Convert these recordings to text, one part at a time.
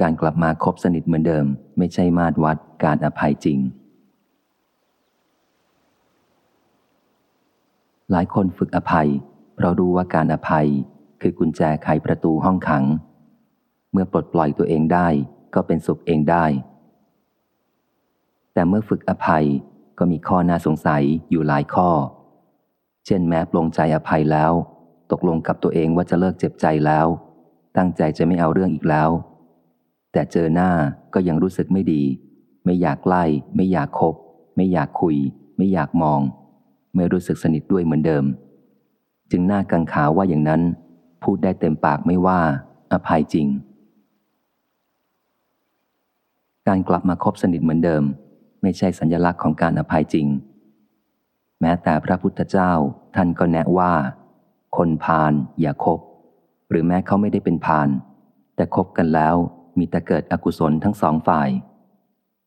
การกลับมาคบสนิทเหมือนเดิม ไม่ใช่มาตรวัดการอภัยจริง หลายคนฝึกอภัย เพราะรู้ว่าการอภัยคือกุญแจไขประตูห้องขัง เมื่อปลดปล่อยตัวเองได้ก็เป็นสุขเองได้ แต่เมื่อฝึกอภัยก็มีข้อน่าสงสัยอยู่หลายข้อ เช่นแม้ปลงใจอภัยแล้ว ตกลงกับตัวเองว่าจะเลิกเจ็บใจแล้ว ตั้งใจจะไม่เอาเรื่องอีกแล้ว แต่เจอหน้าก็ยังรู้สึกไม่ดี ไม่อยากใกล้ไม่อยากคบ ไม่อยากคุย ไม่อยากมอง ไม่รู้สึกสนิทด้วยเหมือนเดิม จึงหน่ากังขาว่าอย่างนั้น พูดได้เต็มปากไม่ว่า อภัยจริง การกลับมาคบสนิทเหมือนเดิม ไม่ใช่สัญญลักษณ์ของการอภัยจริง แม้แต่พระพุทธเจ้าท่านก็แนะว่า คนพาลอย่าคบ หรือแม้เขาไม่ได้เป็นพาลแต่คบกันแล้ว มีแต่เกิดอกุศลทั้งสองฝ่าย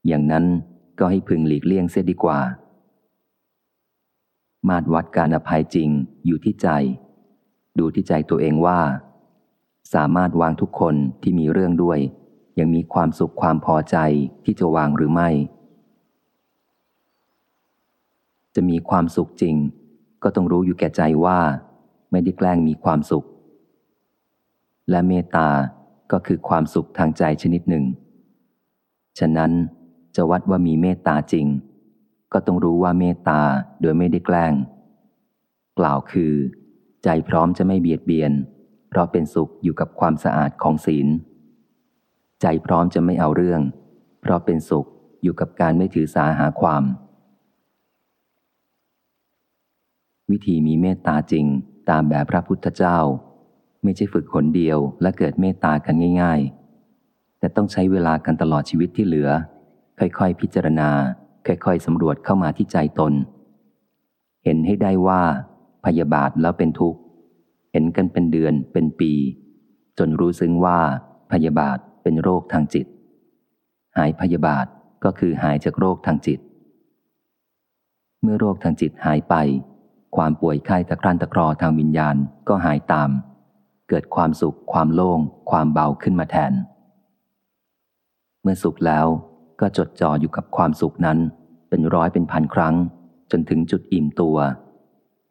อย่างนั้นก็ให้พึงหลีกเลี่ยงเสียดีกว่า มาตรวัดการอภัยจริงอยู่ที่ใจ ดูที่ใจตัวเองว่า สามารถวางทุกคนที่มีเรื่องด้วย ยังมีความสุขความพอใจที่จะวางหรือไม่ จะมีความสุขจริง ก็ต้องรู้อยู่แก่ใจว่า ไม่ได้แกล้งมีความสุข และเมตตา ก็คือความสุขทางใจชนิดหนึ่ง ฉะนั้นจะวัดว่ามีเมตตาจริง ก็ต้องรู้ว่าเมตตาโดยไม่ได้แกล้ง กล่าวคือ ใจพร้อมจะไม่เบียดเบียน เพราะเป็นสุขอยู่กับความสะอาดของศีล ใจพร้อมจะไม่เอาเรื่อง เพราะเป็นสุขอยู่กับการไม่ถือสาหาความ วิธีมีเมตตาจริงตามแบบพระพุทธเจ้า ไม่ใช่ฝึกคนเดียวและเกิดเมตตากันง่าย ๆ แต่ต้องใช้เวลากันตลอดชีวิตที่เหลือ ค่อยๆ พิจารณา ค่อยๆสำรวจเข้ามาที่ใจตน เห็นให้ได้ว่า พยาบาทแล้วเป็นทุกข์ เห็นกันเป็นเดือนเป็นปี จนรู้ซึ้งว่า พยาบาทเป็นโรคทางจิต หายพยาบาทก็คือหายจากโรคทางจิต เมื่อโรคทางจิตหายไป ความป่วยไข้ตะครั่นตะครอทางวิญญาณก็หายตาม เกิดความสุข ความโล่ง ความเบาขึ้นมาแทน เมื่อสุขแล้วก็จดจ่ออยู่กับความสุขนั้น เป็นร้อยเป็นพันครั้ง จนถึงจุดอิ่มตัว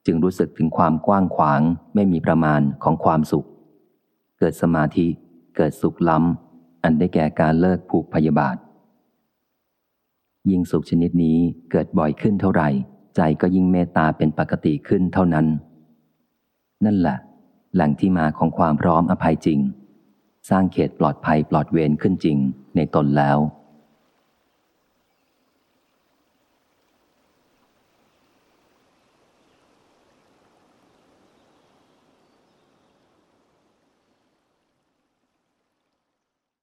จึงรู้สึกถึงความกว้างขวางไม่มีประมาณของความสุข เกิดสมาธิ เกิดสุขล้ำ อันได้แก่การเลิกผูกพยาบาท ยิ่งสุขชนิดนี้เกิดบ่อยขึ้นเท่าไหร่ ใจก็ยิ่งเมตตาเป็นปกติขึ้นเท่านั้น นั่นแหละ แหล่งที่มาของความพร้อมอภัยจริง สร้างเขตปลอดภัยปลอดเวรขึ้นจริงในตนแล้ว